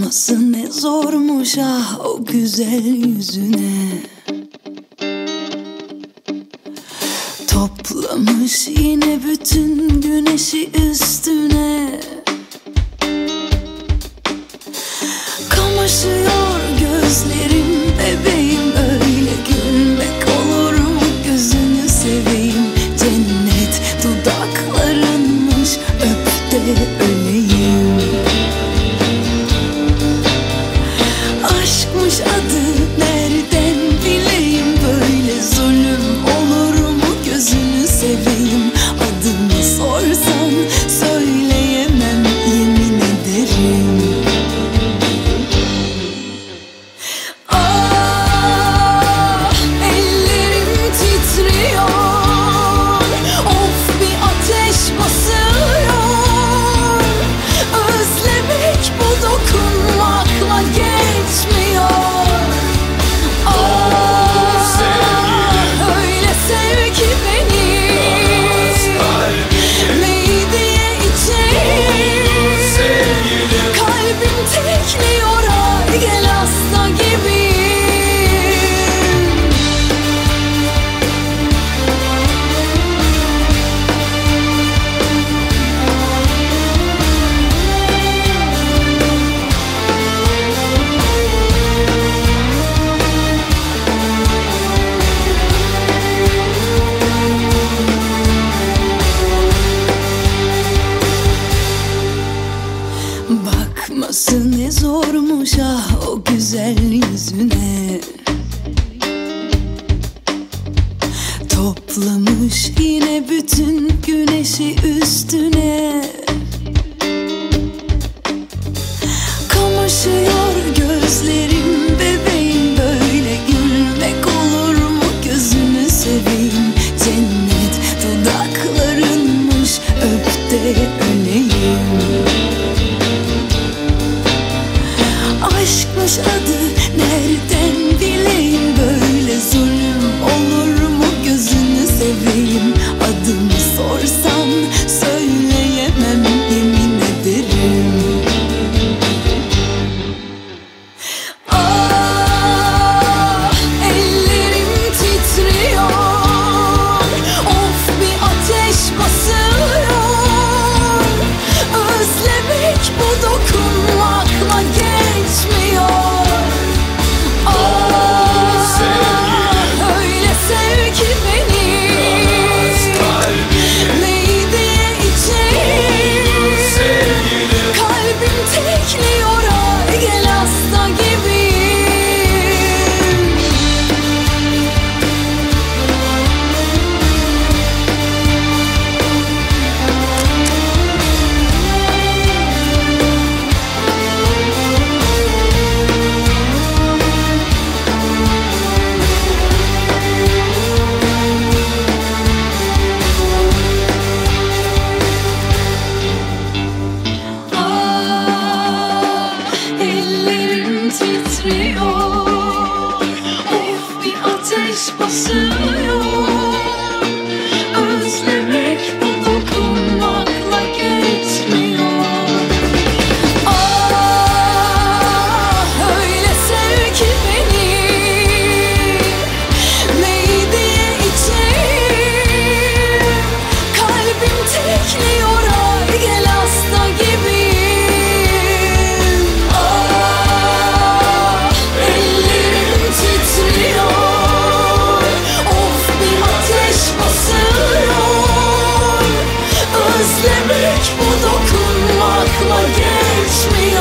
Bakması ne zormuş ah o güzel yüzüne. Toplamış yine bütün güneşi üstüne. Kamaşıyor gözlerim bebeğim öyle gülmek olur mu? Gözünü seveyim Cennet dudaklarınmış öpte güzel yüzüne. Toplamış yine bütün güneşi üstüne. Başladı nereden bileyim? Böyle zulüm olur soon. me